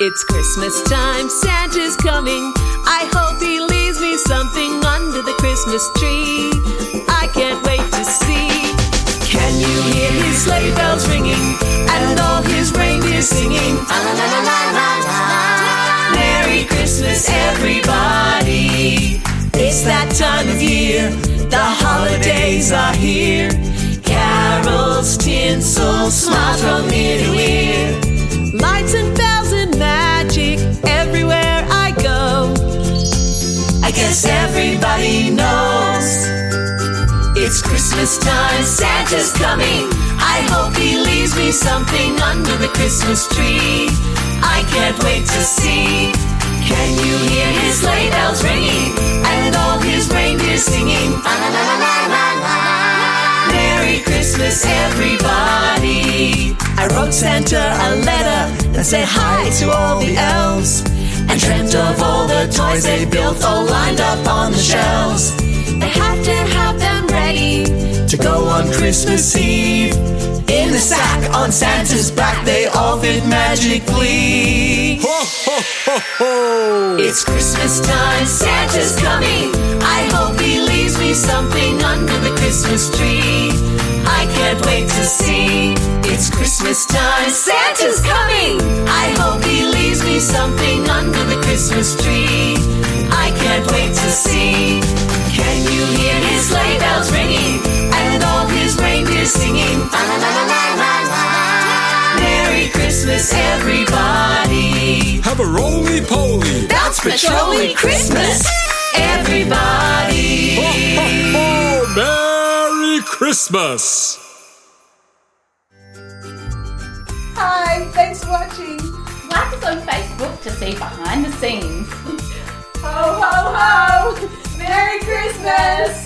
It's Christmas time, Santa's coming. I hope he leaves me something under the Christmas tree. I can't wait to see. Can you hear his sleigh bells ringing and all his reindeer singing? Ah, la la la la la la. Merry Christmas, everybody. It's that time of year, the holidays are here. Carols, tinsel, smiles from ear to ear. Lights and bells I everybody knows it's Christmas time, Santa's coming. I hope he leaves me something under the Christmas tree. I can't wait to see. Can you hear his sleigh bells ringing and all his reindeer singing? La la la la la la. Merry Christmas, everybody. I wrote Santa a letter that said hi to all the elves and dreamt of the toys they built all lined up on the shelves. They have to have them ready to go on Christmas Eve. In the sack on Santa's back, they all fit magically. Ho, ho, ho, ho! It's Christmas time, Santa's coming. I hope he leaves me something under the Christmas tree. I can't wait to see. It's Christmas time, Santa's coming. I hope he leaves me something under the Christmas tree. I can't wait to see. Can you hear his sleigh bells ringing and all his reindeer singing? La la la la la la la. Merry Christmas, everybody. Have a roly poly! That's Patrolly Christmas, everybody. Ho, ho, ho! Merry Christmas! Hi, thanks for watching. Like us on Facebook to see behind the scenes. ho, ho, ho! Merry Christmas!